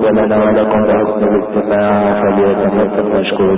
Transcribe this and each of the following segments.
ولنا ولكم بحسن الاستماع فليتمسك نشكر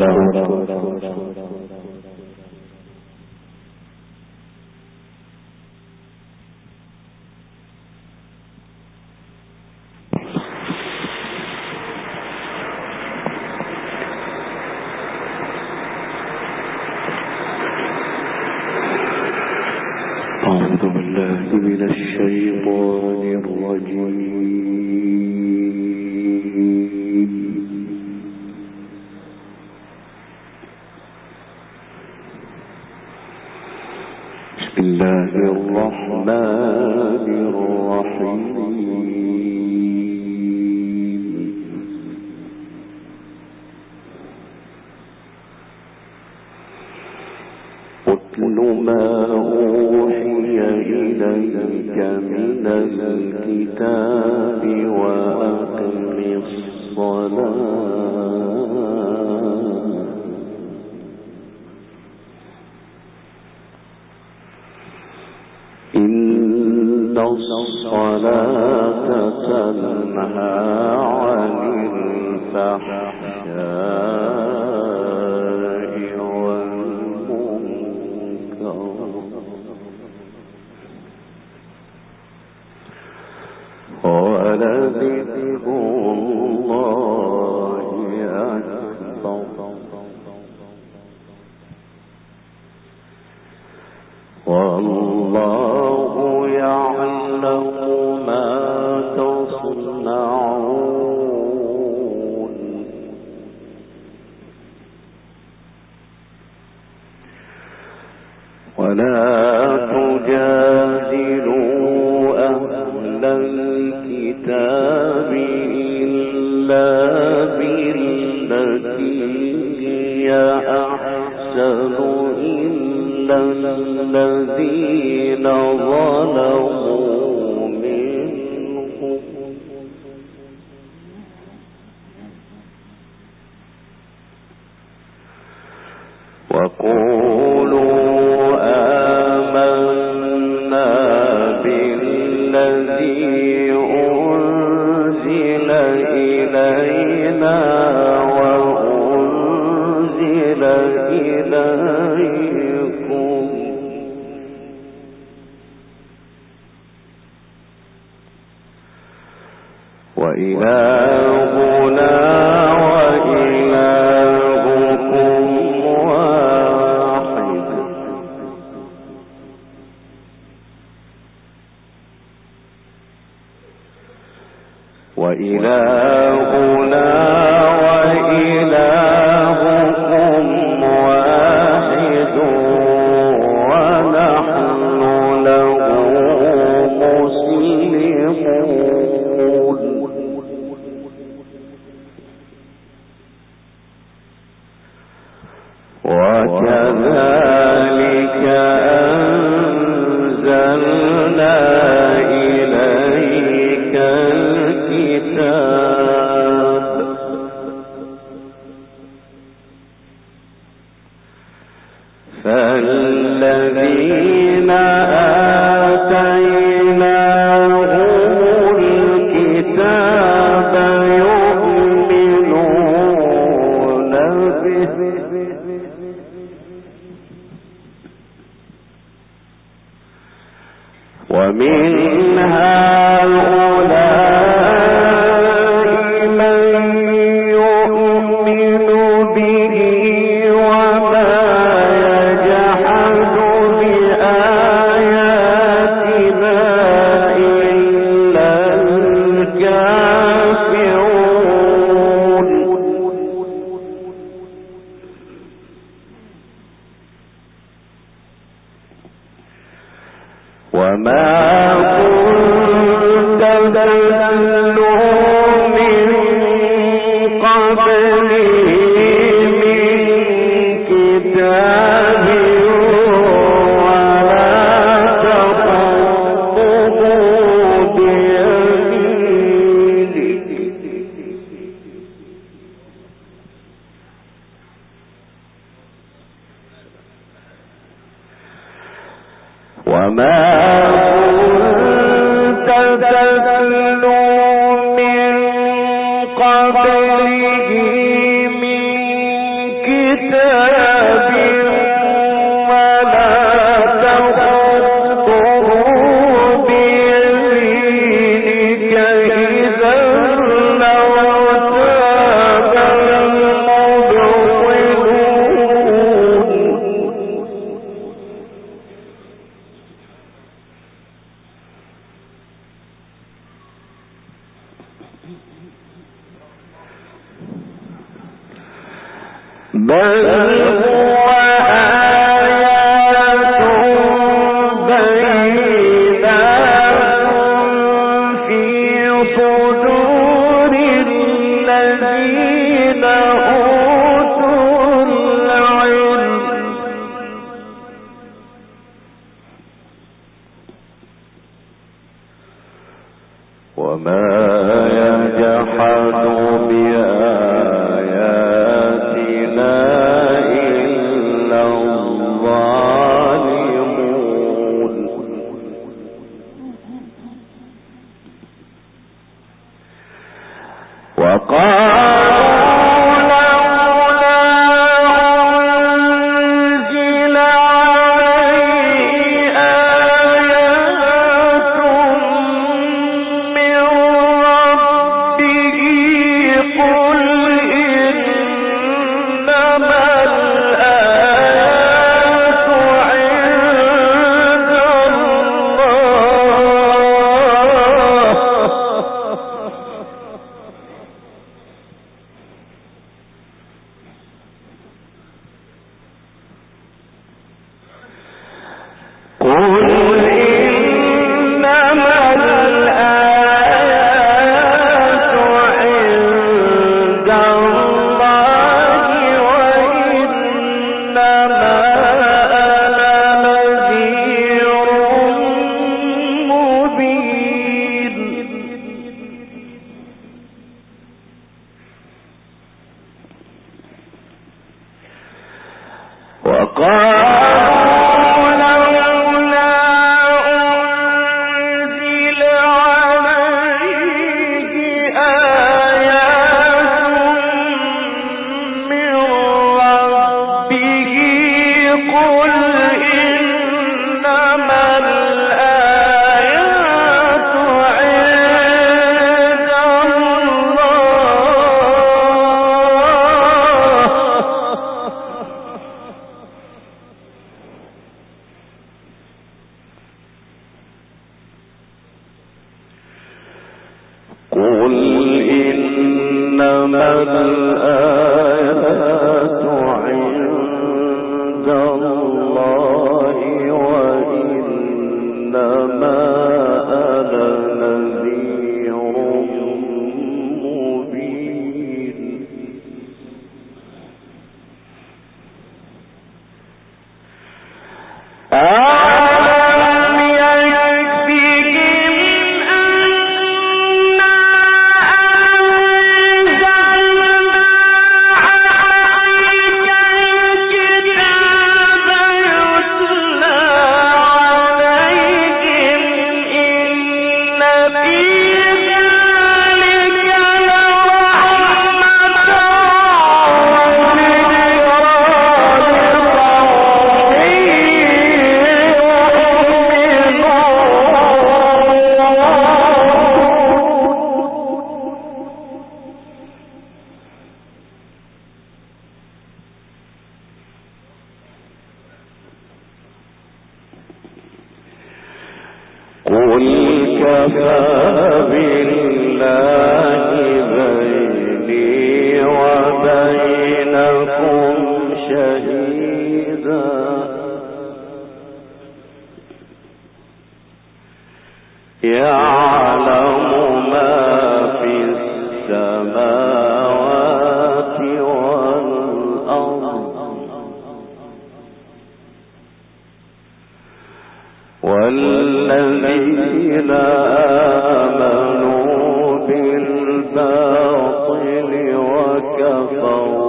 بالباطل وكفروا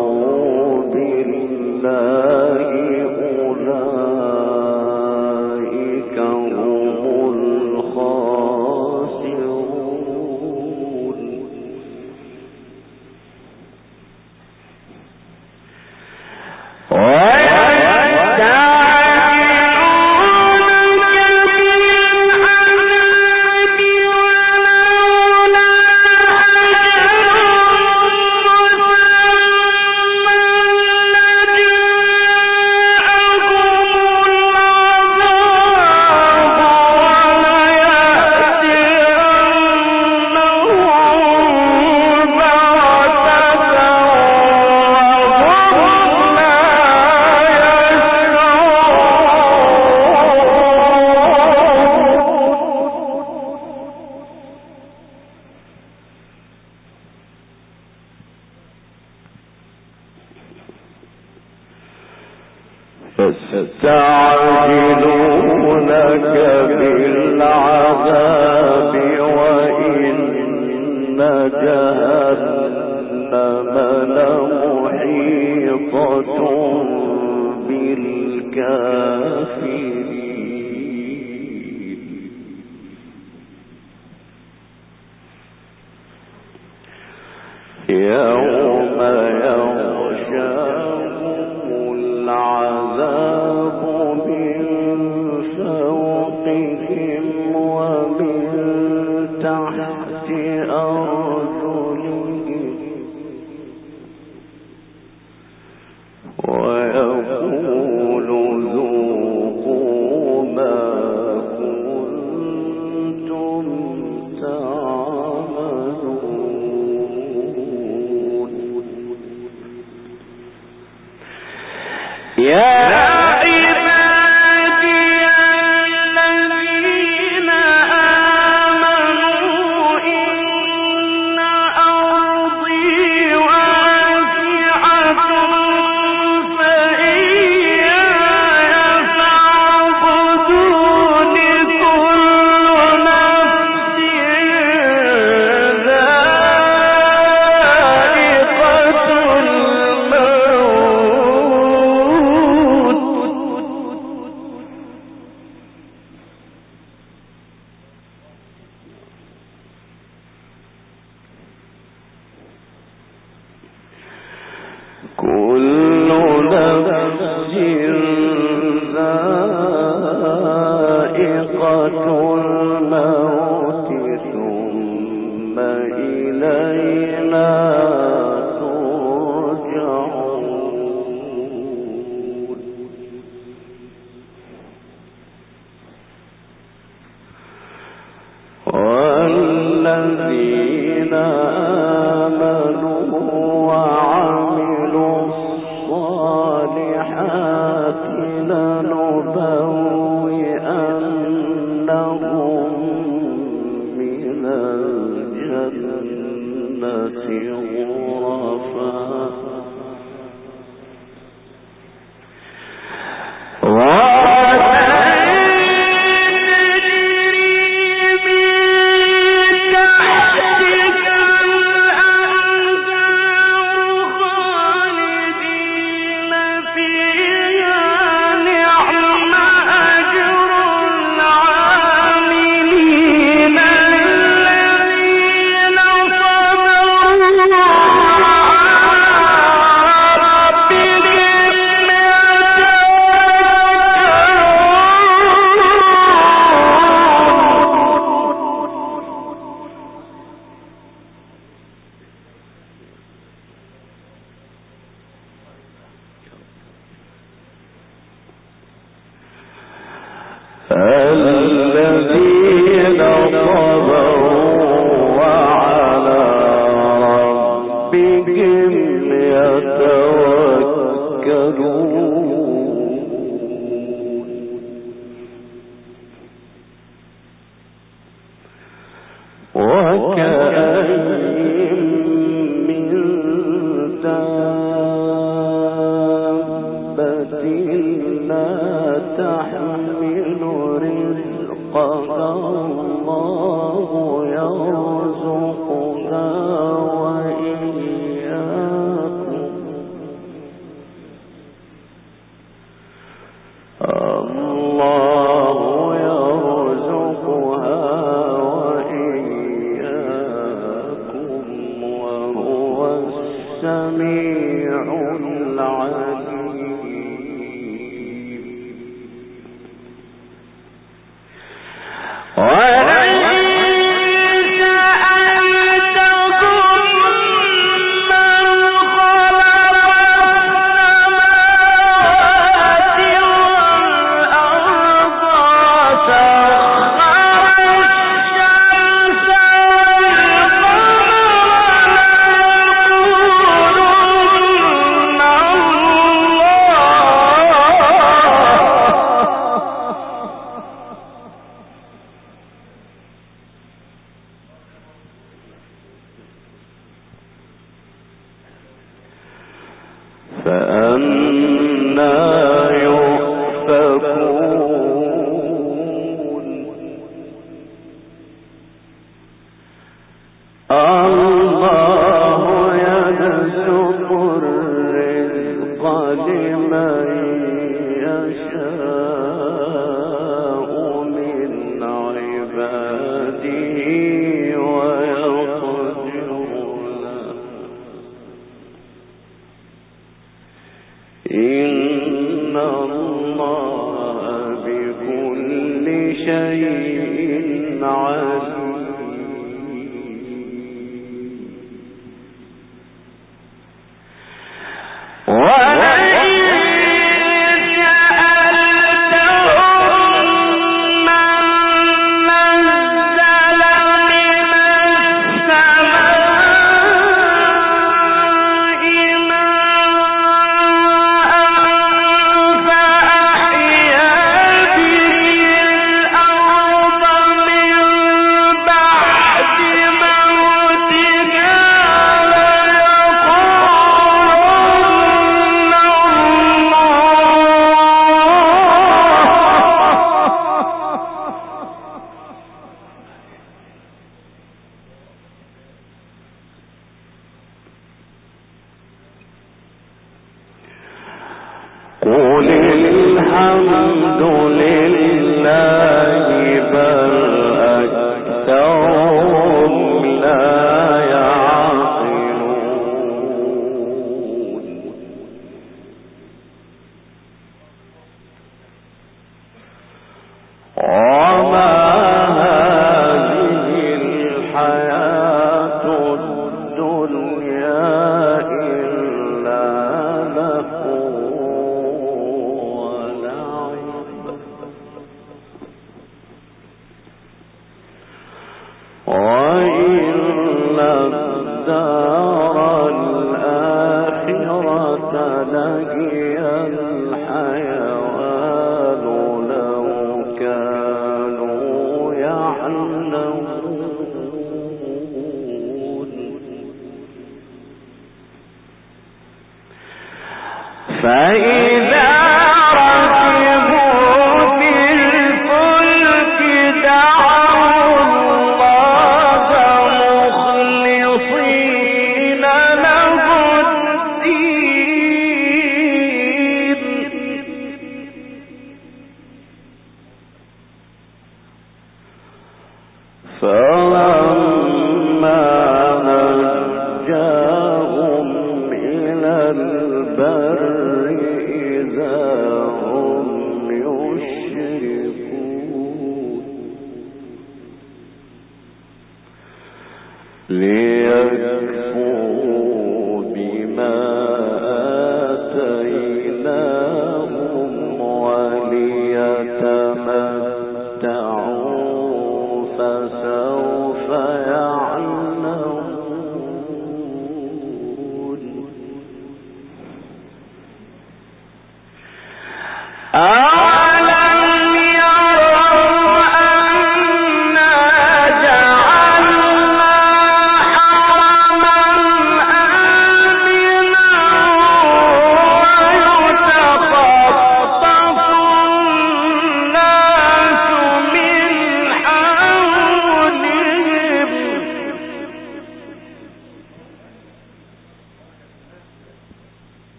وَالَّذِي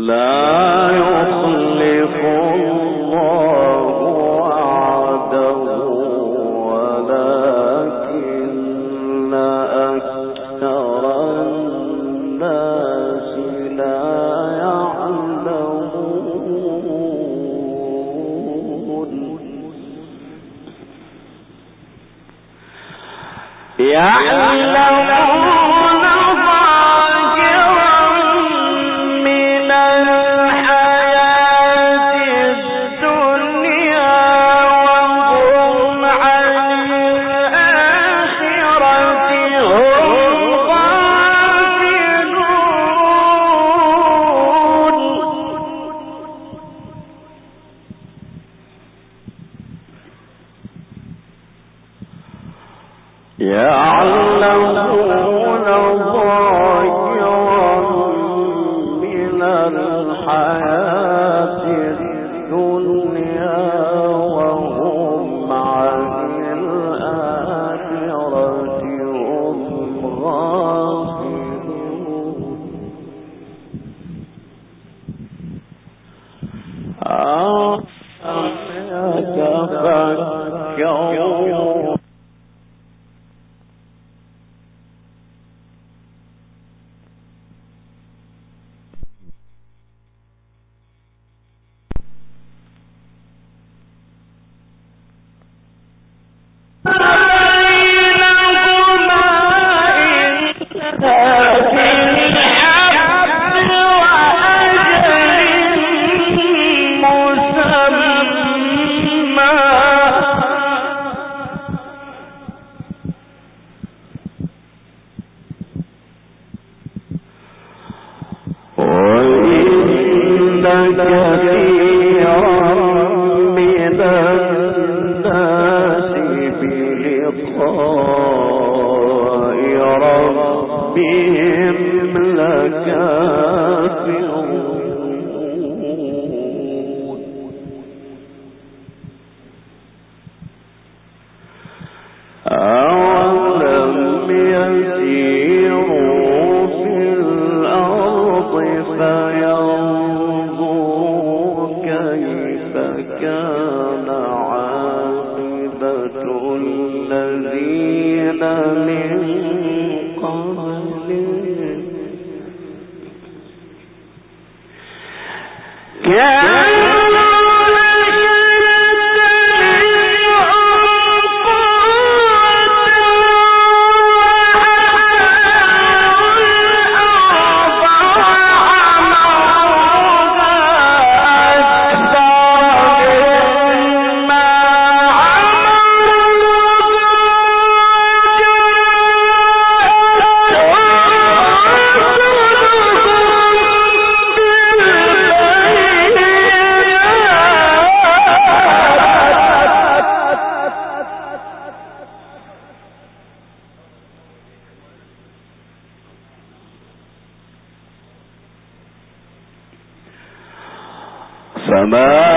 Love. الله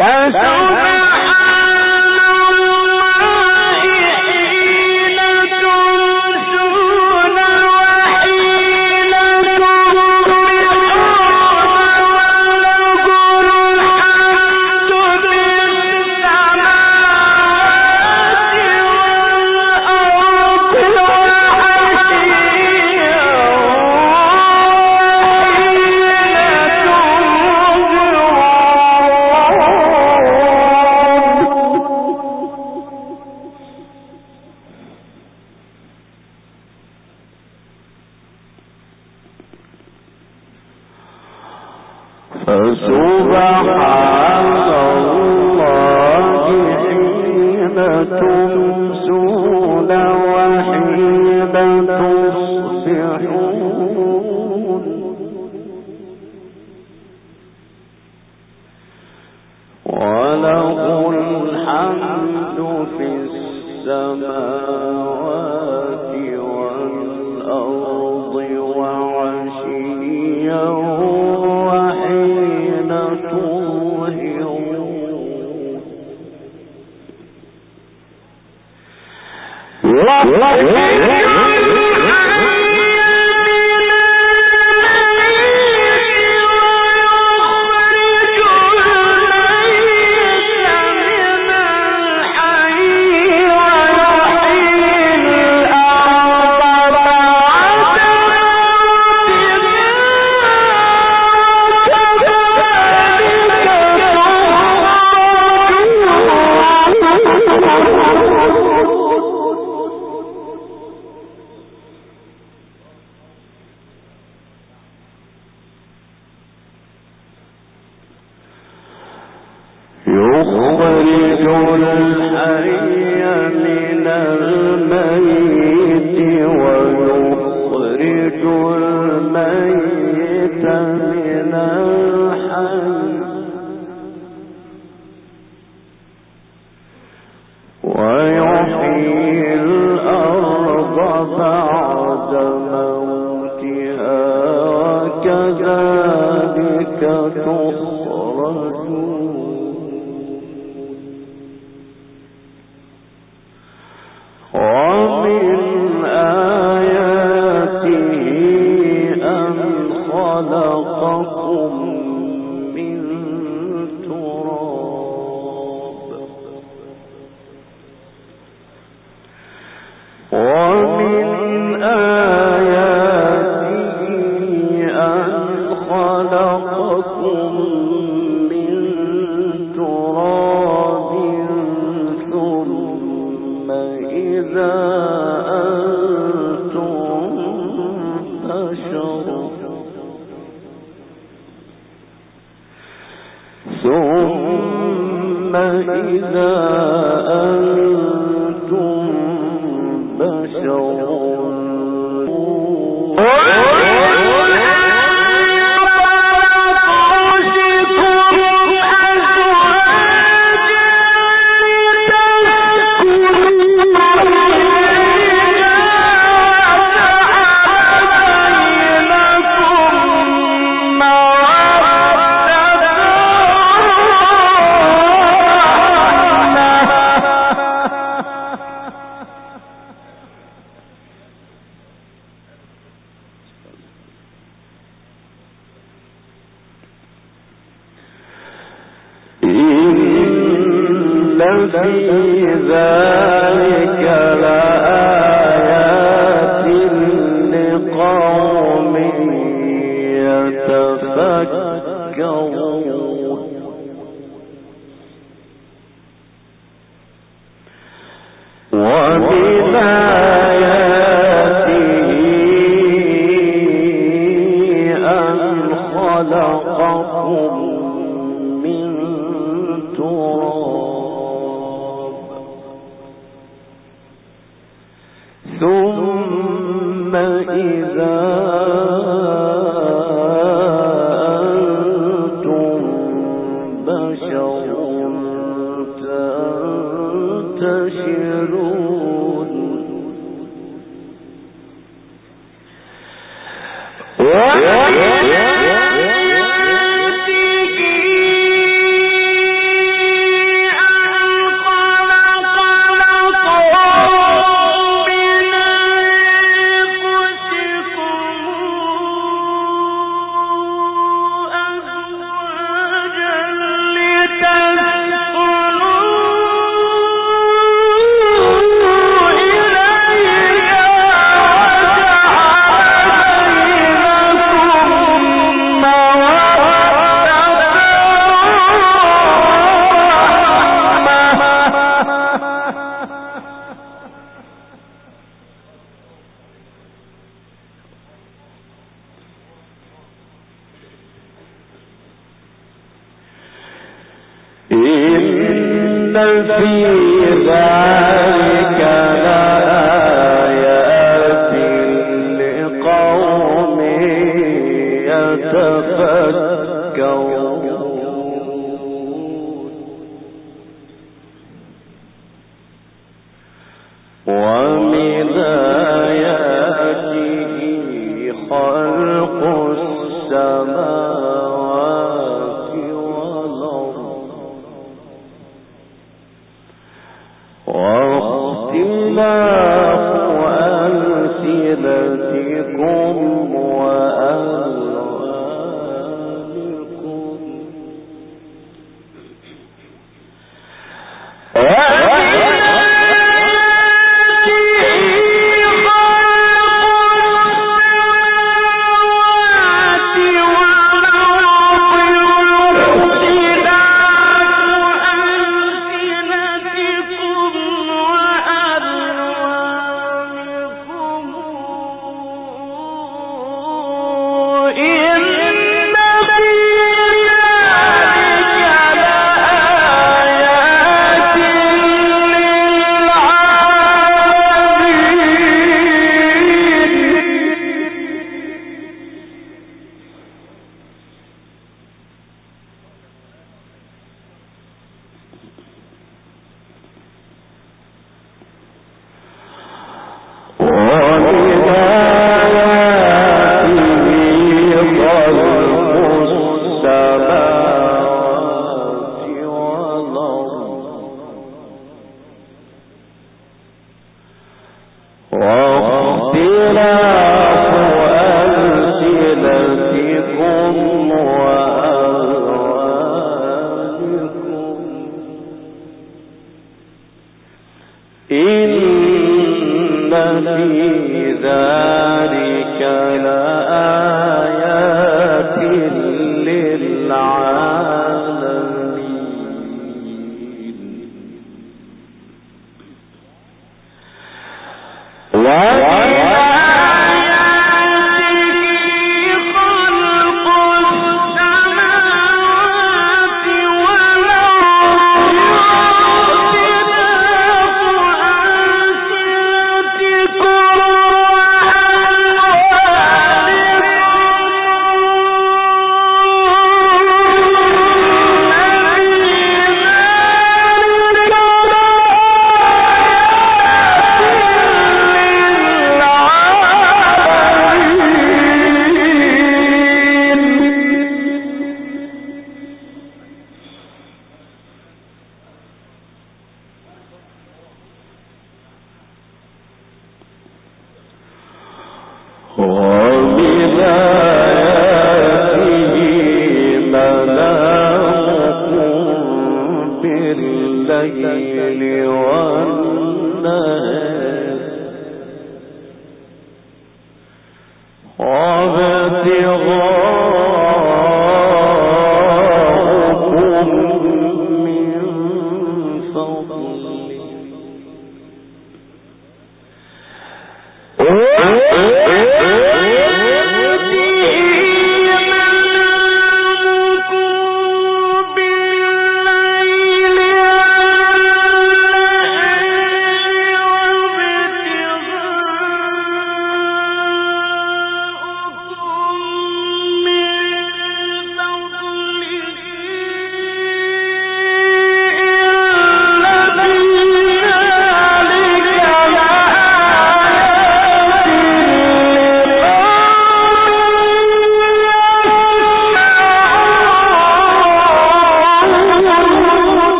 That's أنتم بشر.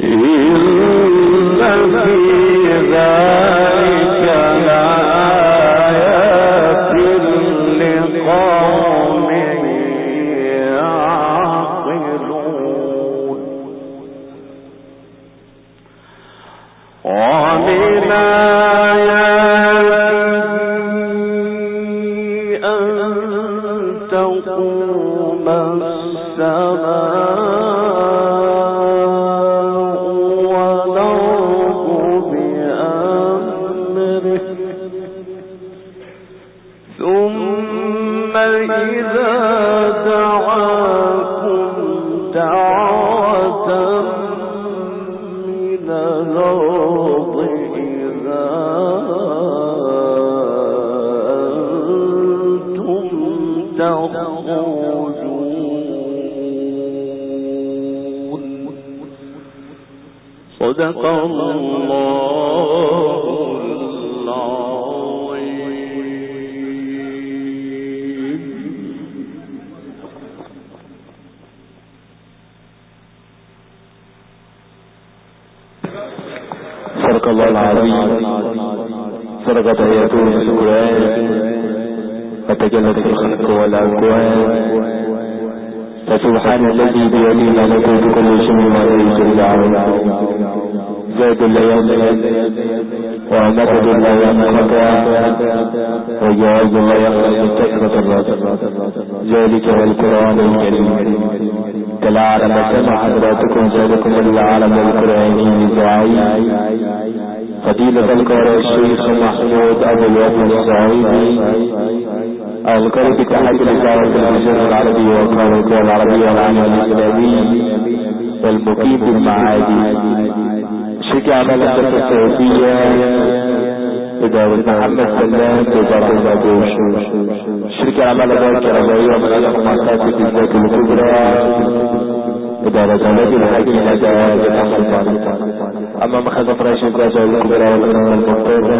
إن في ذلك القرآن الكريم. كالعالم سمع حضراتكم ذلكم العالم القرآني الدعائي فضيلة القارئ الشيخ محمود أبو الوفا الصعيدي. أذكر بتحدي الإدارة الجزيرة العربية والقارئة العربية والعمل الإسلامي والمقيم بالمعادي. شكي عمل الدرس السعودية إدارة محمد سلام بزرع البادوش شركة ذلك الرباعية من ألف مؤسسات الذات الكبرى. إدارة التي الحج ندى بتحت أما مخزن فريش الجزء الكبرى والقناة الممتازة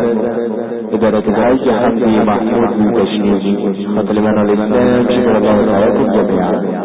إدارة الحج حمدي محمود التشريفي خاطر لنا الإسلام شكر الله تعالى جميعا.